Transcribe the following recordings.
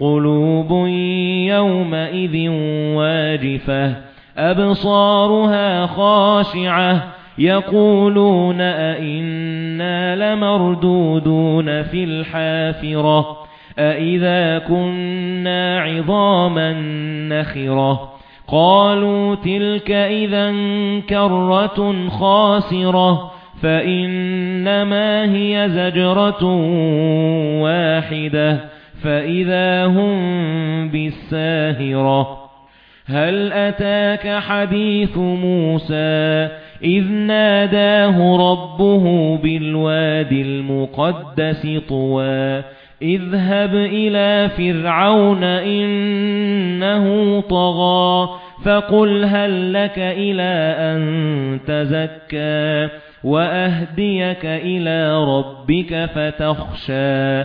قُلُوبٌ يَوْمَئِذٍ وَاجِفَةٌ أَبْصَارُهَا خَاشِعَةٌ يَقُولُونَ أَإِنَّا لَمَرْدُودُونَ فِي الْحَافِرَةِ أَإِذَا كُنَّا عِظَامًا نَخِرَةً. قَالُوا تِلْكَ إِذًا كَرَّةٌ خَاسِرَةٌ فَإِنَّمَا هِيَ زَجْرَةٌ وَاحِدَةٌ. فَإِذَا هُمْ بِالسَّاهِرَةِ هَلْ أَتَاكَ حَدِيثُ مُوسَى إِذْ نَادَاهُ رَبُّهُ بِالْوَادِ الْمُقَدَّسِ طُوًى اذهب إلى فرعون إنه طغى فقل هل لك إلى أن تزكى وأهديك إلى ربك فتخشى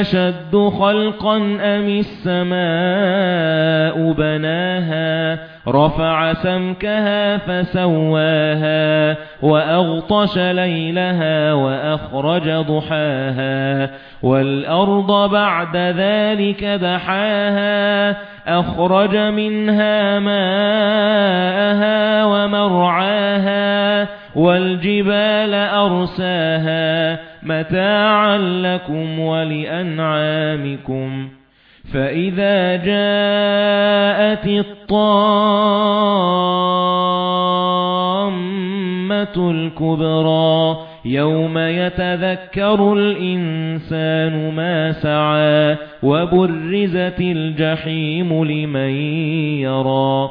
أَشَدُّ خَلْقًا أَمِ السَّمَاءُ بَنَاهَا؟ رَفَعَ سَمْكَهَا فَسَوَّاهَا وَأَغْطَشَ لَيْلَهَا وَأَخْرَجَ ضُحَاهَا وَالْأَرْضَ بَعْدَ ذَلِكَ دَحَاهَا أَخْرَجَ مِنْهَا مَاءَهَا وَمَرْعَاهَا وَالْجِبَالَ أَرْسَاهَا مَتَاعًا لَكُمْ وَلِأَنْعَامِكُمْ فَإِذَا جَاءَتِ الطَّامَّةُ الْكُبْرَى يَوْمَ يَتَذَكَّرُ الْإِنسَانُ مَا سَعَى وَبُرِّزَتِ الْجَحِيمُ لِمَن يَرَى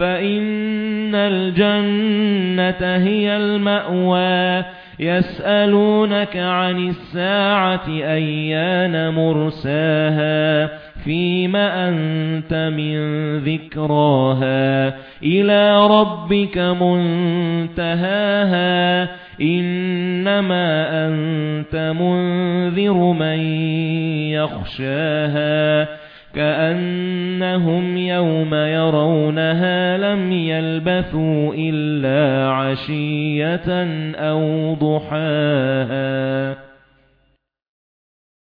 فَإِنَّ الْجَنَّةَ هِيَ الْمَأْوَى. يَسْأَلُونَكَ عَنِ السَّاعَةِ أَيَّانَ مُرْسَاهَا؟ فِيمَ أَنْتَ مِنْ ذِكْرَاهَا؟ إِلَى رَبِّكَ مُنْتَهَاهَا. إِنَّمَا أَنْتَ مُنْذِرُ مَنْ يَخْشَاهَا. كَأَنَّهُمْ يَوْمَ يَرَوْنَهَا لَمْ يَلْبَثُوا إِلَّا عَشِيَّةً أَوْ ضُحَاهَا.